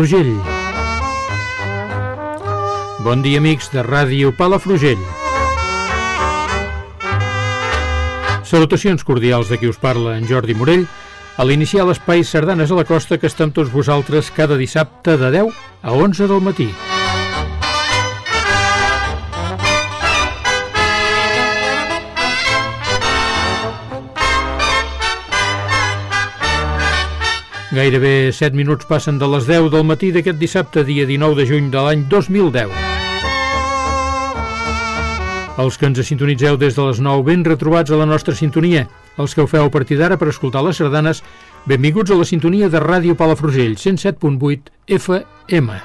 Palafrugell. Bon dia, amics de Ràdio Palafrugell. Salutacions cordials de qui us parla, en Jordi Morell, a l'iniciar l'espai Sardanes a la Costa que està amb tots vosaltres cada dissabte de 10 a 11 del matí. Gairebé 7 minuts passen de les 10 del matí d'aquest dissabte, dia 19 de juny de l'any 2010. Els que ens sintonitzeu des de les 9, ben retrobats a la nostra sintonia. Els que ho feu a partir d'ara per escoltar les sardanes, benvinguts a la sintonia de Ràdio Palafrugell, 107.8 FM.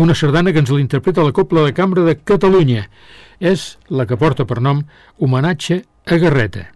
Una sardana que ens l'interpreta la Copla de Cambra de Catalunya. És la que porta per nom Homenatge a Garreta.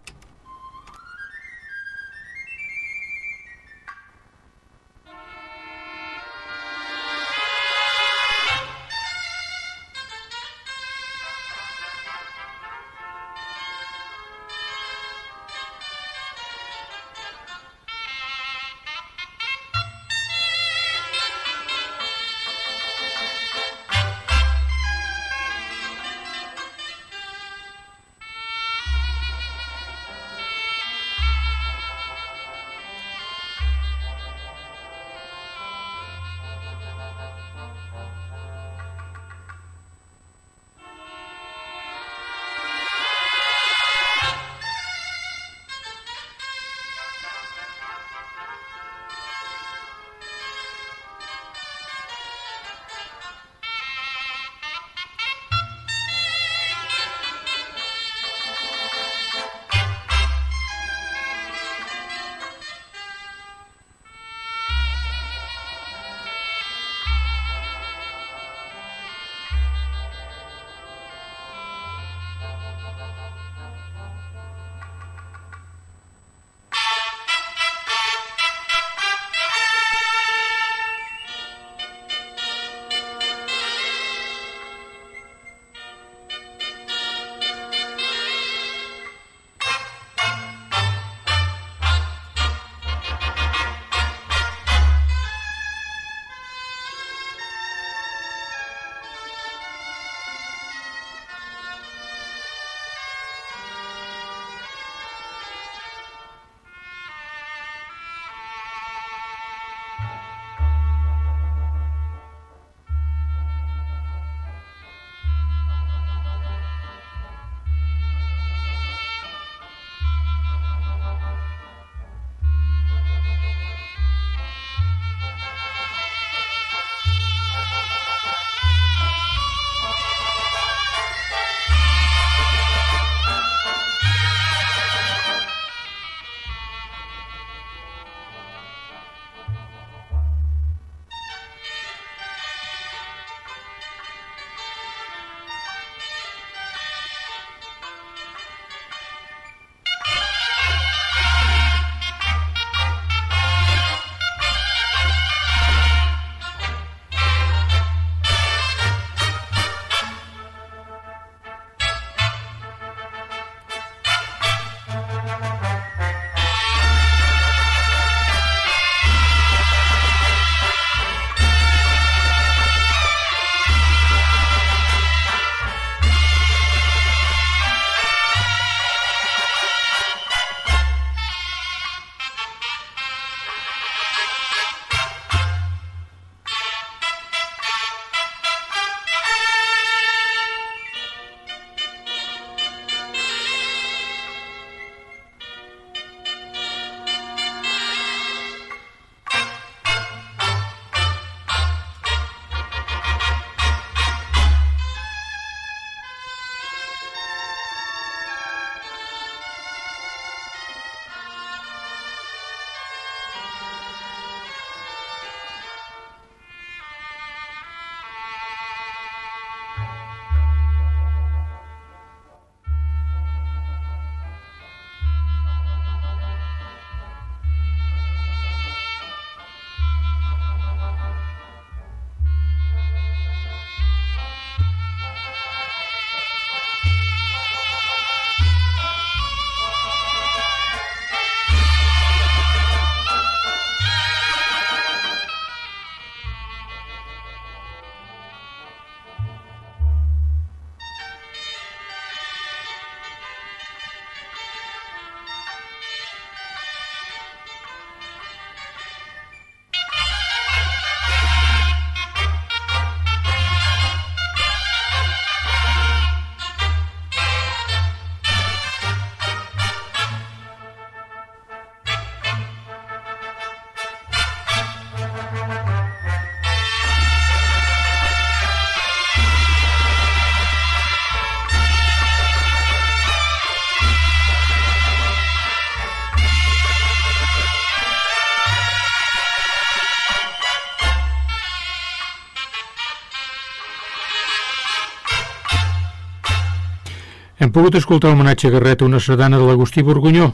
Pogut escoltar homenatge a Garreta una sardana de l'Agustí Borgunyó,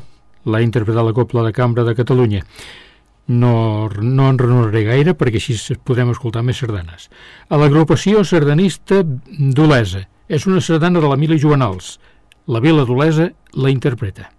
l'ha interpretat la Copla de Cambra de Catalunya. No, no en renoraré gaire perquè així podrem escoltar més sardanes. A l'agrupació sardanista d'Olesa. És una sardana de la Mila Joanals. La Vila d'Olesa la interpreta.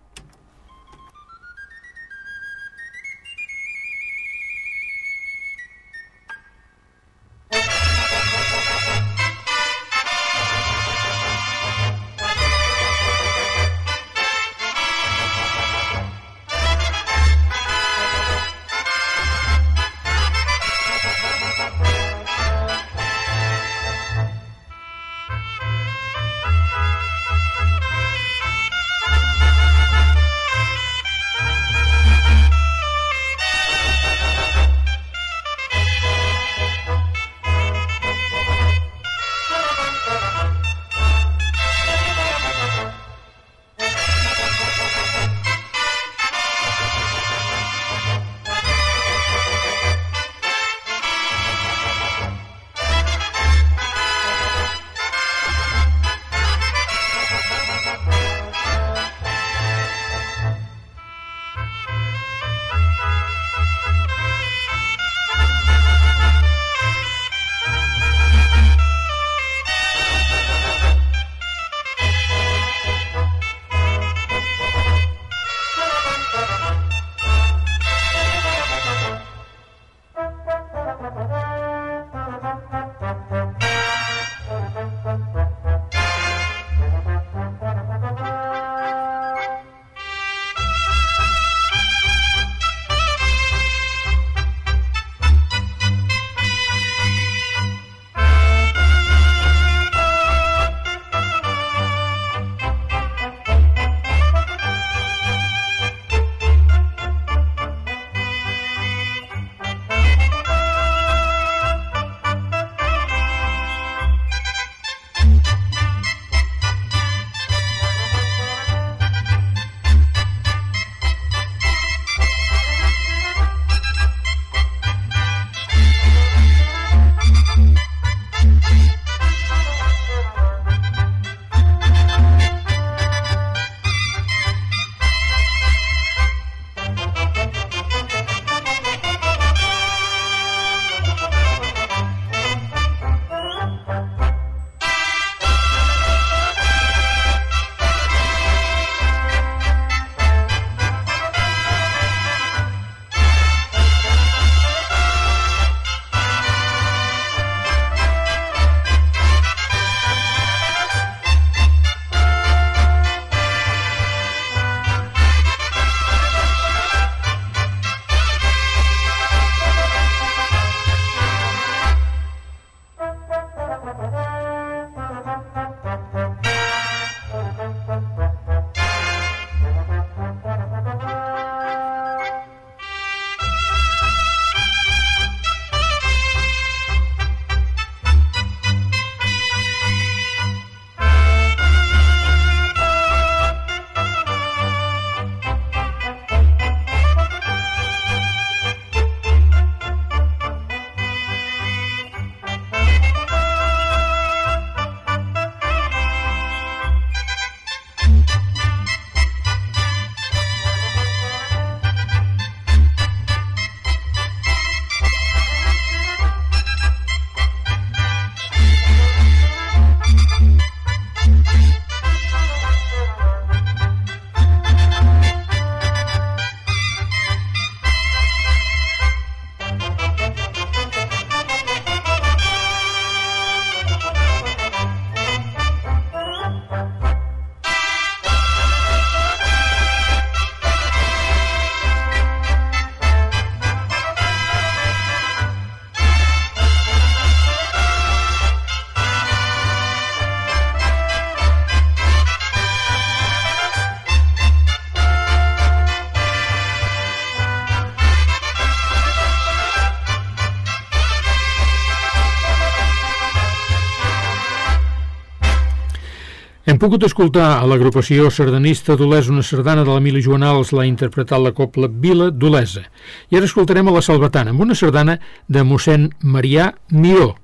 Pogut escoltar a l'agrupació sardanista d'Olesa una sardana de la Mila Joanals, l'ha interpretat la copla Vila d'Olesa. I ara escoltarem a la Salvatana, amb una sardana de mossèn Marià Miró.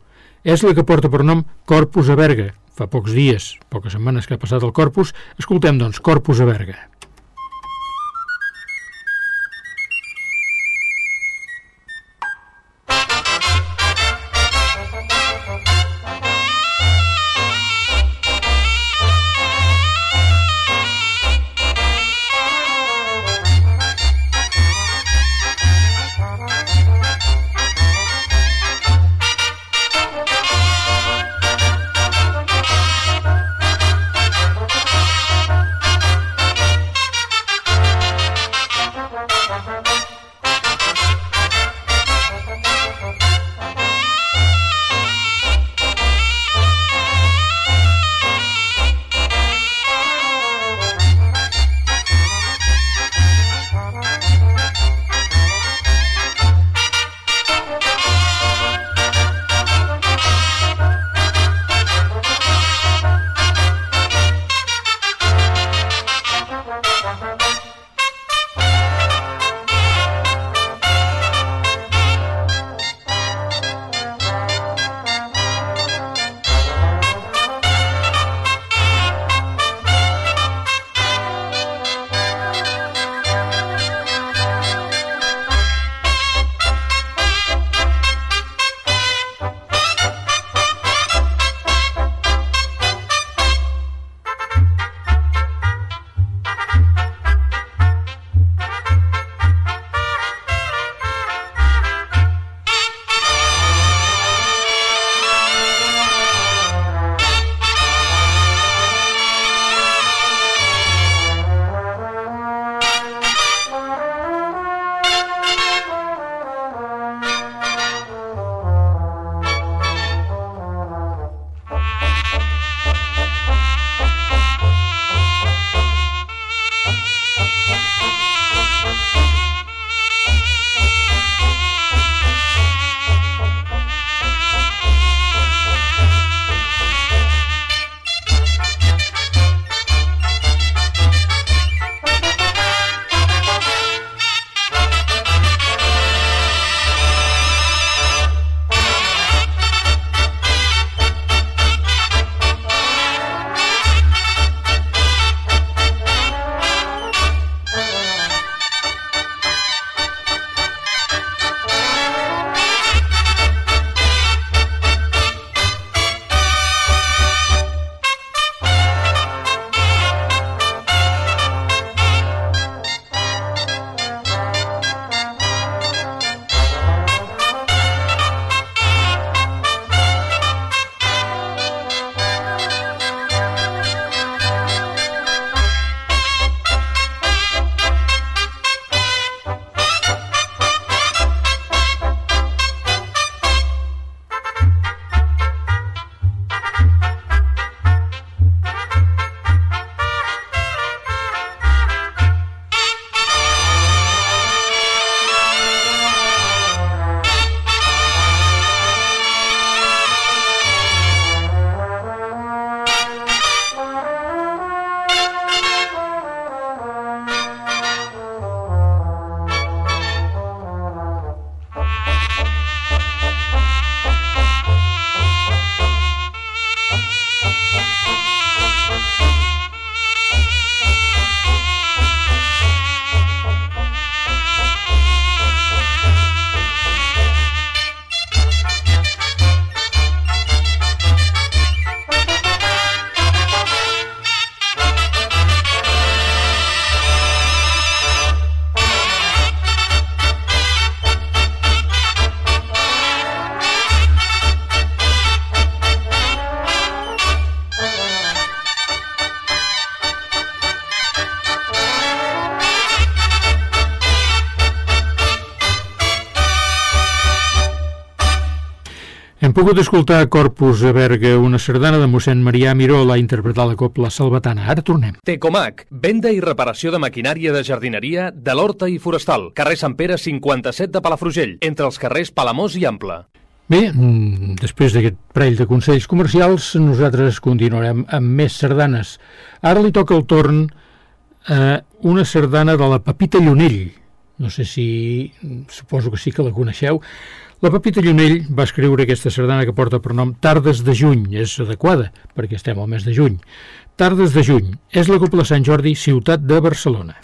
És la que porta per nom Corpus a Berga, fa pocs dies, poques setmanes que ha passat el Corpus, escoltem, doncs, Corpus a Berga. Pogut escoltar a Corpus a Berga una sardana de mossèn Marià Miró a interpretar la copla salvatana. Ara tornem. Tecomac, venda i reparació de maquinària de jardineria de l'Horta i Forestal. Carrer Sant Pere 57 de Palafrugell, entre els carrers Palamós i Ample. Bé, mm, després d'aquest parell de consells comercials, nosaltres continuarem amb més sardanes. Ara li toca el torn a una sardana de la Pepita Llunell, no sé si... suposo que sí que la coneixeu. La Pepita Llunell va escriure aquesta sardana que porta per nom Tardes de juny, és adequada, perquè estem al mes de juny. Tardes de juny, és la Copla Sant Jordi, ciutat de Barcelona.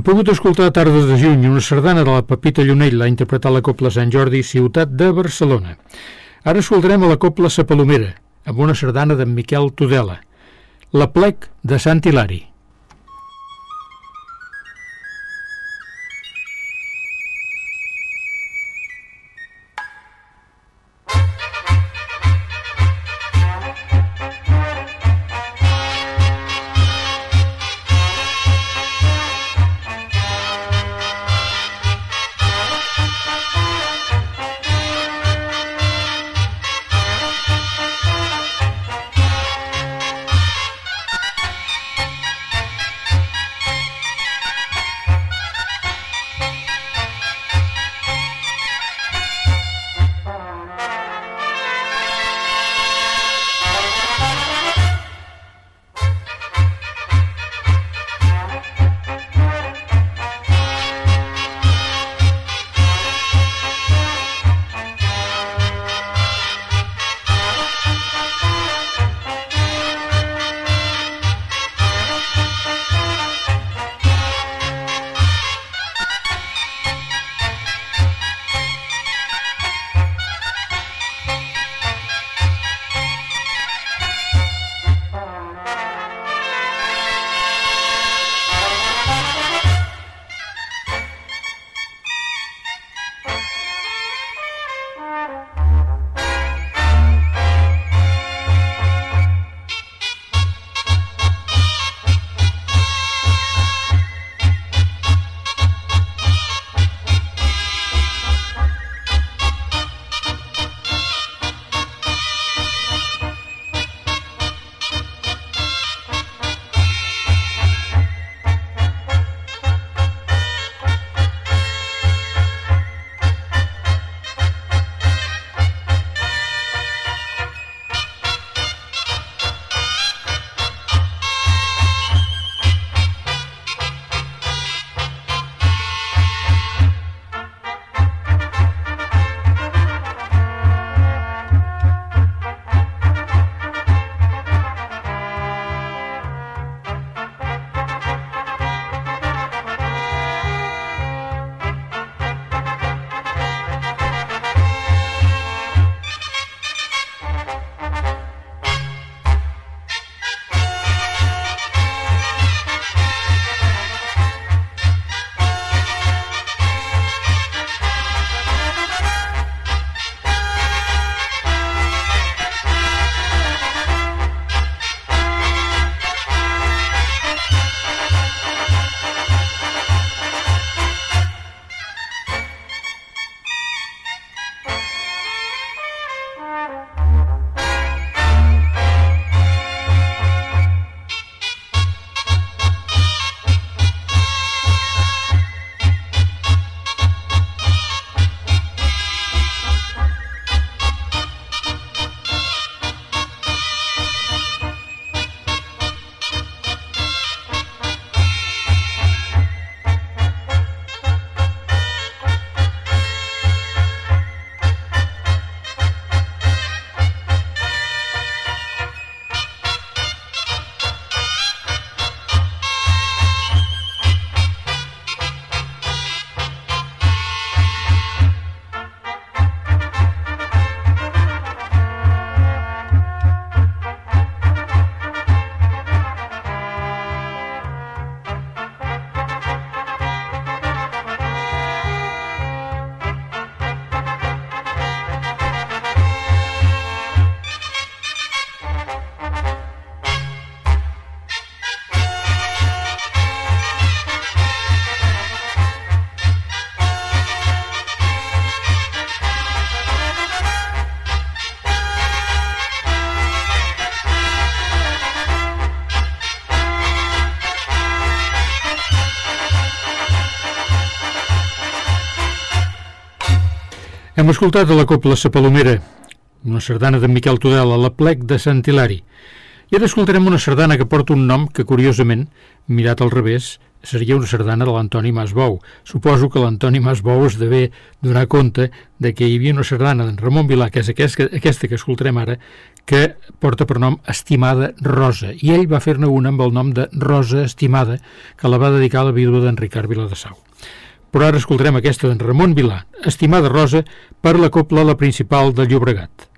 Hem pogut escoltar Tardes de juny, una sardana de la Pepita Llunell, l'ha interpretat la Copla Sant Jordi, ciutat de Barcelona. Ara escoltarem a la Copla Sa Palomera, amb una sardana d'en Miquel Tudela, la plec de Sant Hilari. Hem escoltat a la Copla Sapalomera, una sardana de Miquel Tudela, la plec de Sant Hilari. I ara escoltarem una sardana que porta un nom que, curiosament, mirat al revés, seria una sardana de l'Antoni Masbou. Suposo que l'Antoni Masbou es deve donar compte de que hi havia una sardana d'en Ramon Vilà, que és aquesta, aquesta que escoltarem ara, que porta per nom Estimada Rosa, i ell va fer-ne una amb el nom de Rosa Estimada, que la va dedicar a la vídua d'en Ricard Viladasau. Però ara escoltarem aquesta d'en Ramon Vilà, Estimada Rosa, per la copla la principal del Llobregat.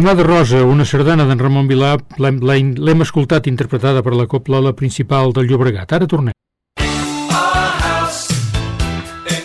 Estimada Rosa, una sardana d'en Ramon Vilà, l'hem escoltat interpretada per la copla la principal del Llobregat. Ara tornem.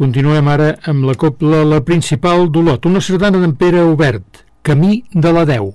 Continuem ara amb la copla La Principal d'Olot, una sardana d'en Pere Obert, Camí de la Deu.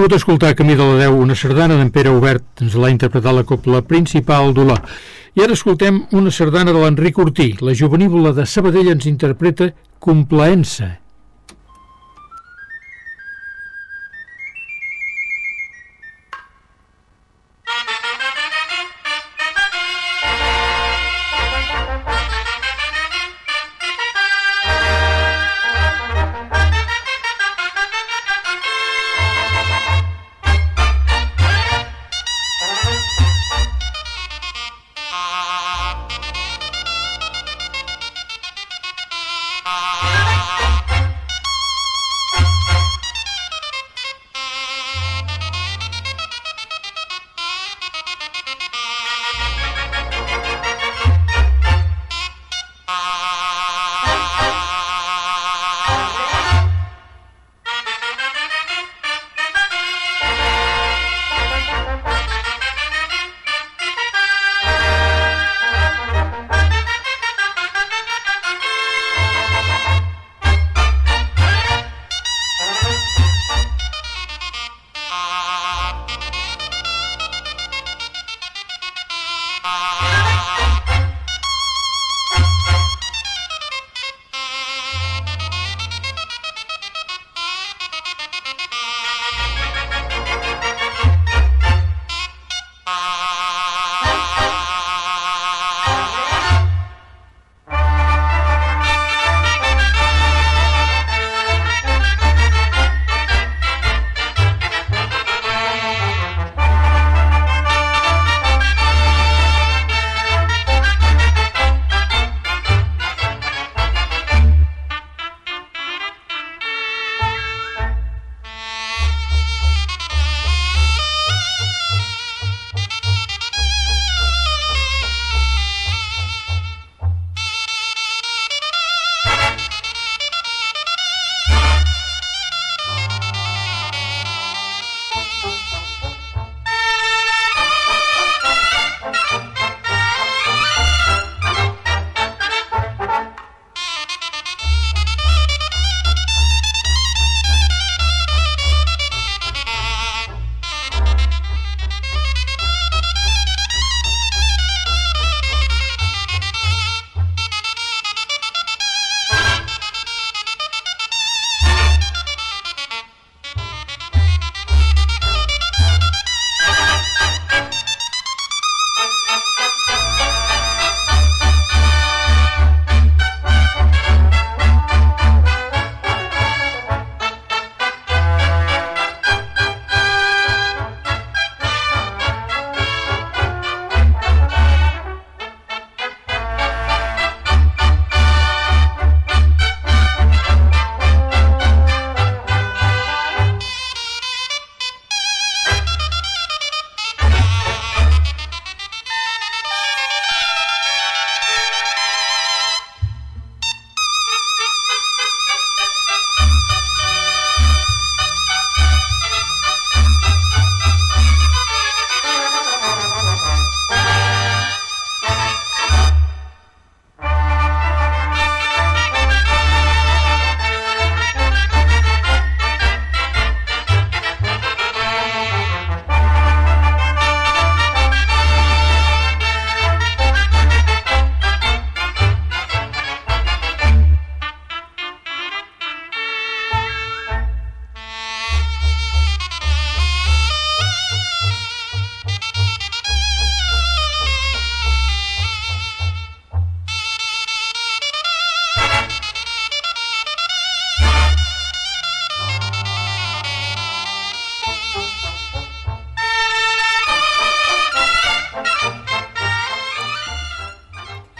Pogut escoltar Camí de la Deu, una sardana d'en Pere Obert, ens l'ha interpretat la copla principal d'Olà. I ara escoltem una sardana de l'Enric Ortí. La juvenívola de Sabadell ens interpreta Complaença.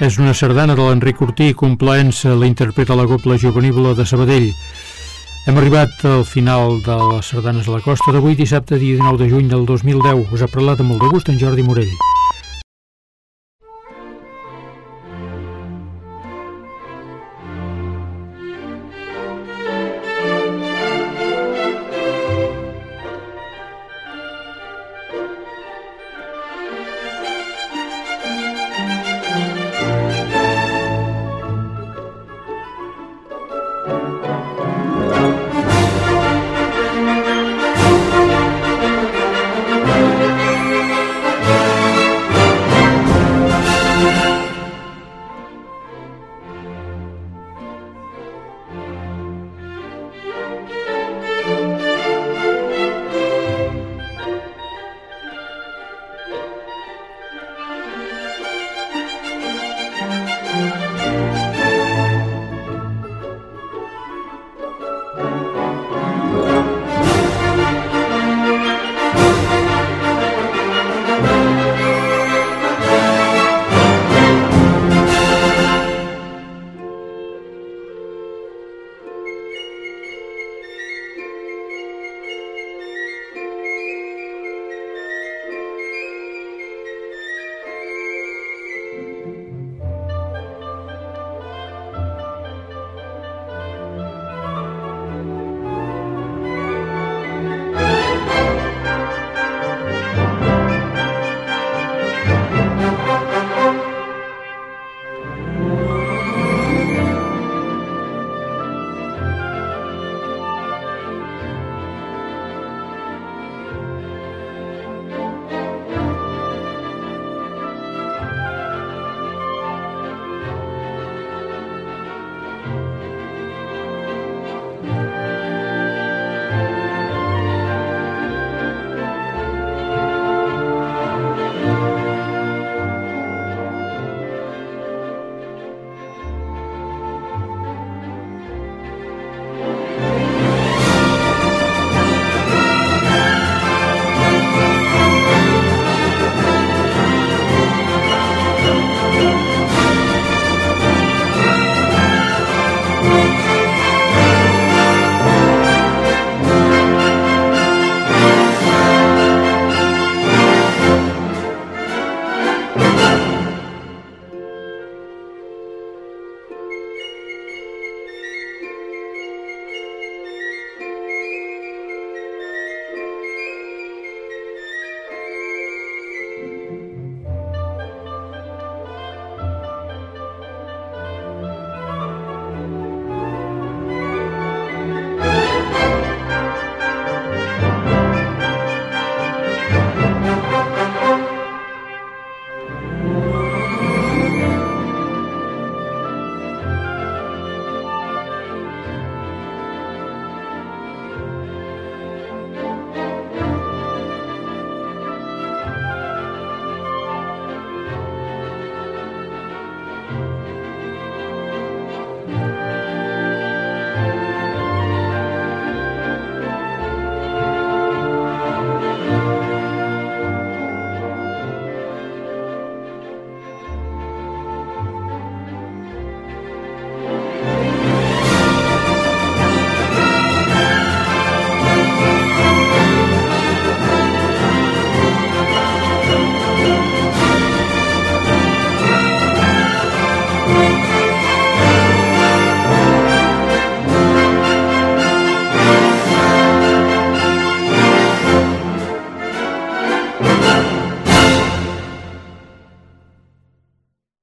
És una sardana de l'Enric Ortí, complaença, la interpreta la Copla Juvenívola de Sabadell. Hem arribat al final de les sardanes a la costa d'avui, dissabte, dia 19 de juny del 2010. Us ha parlat amb molt de gust en Jordi Morell.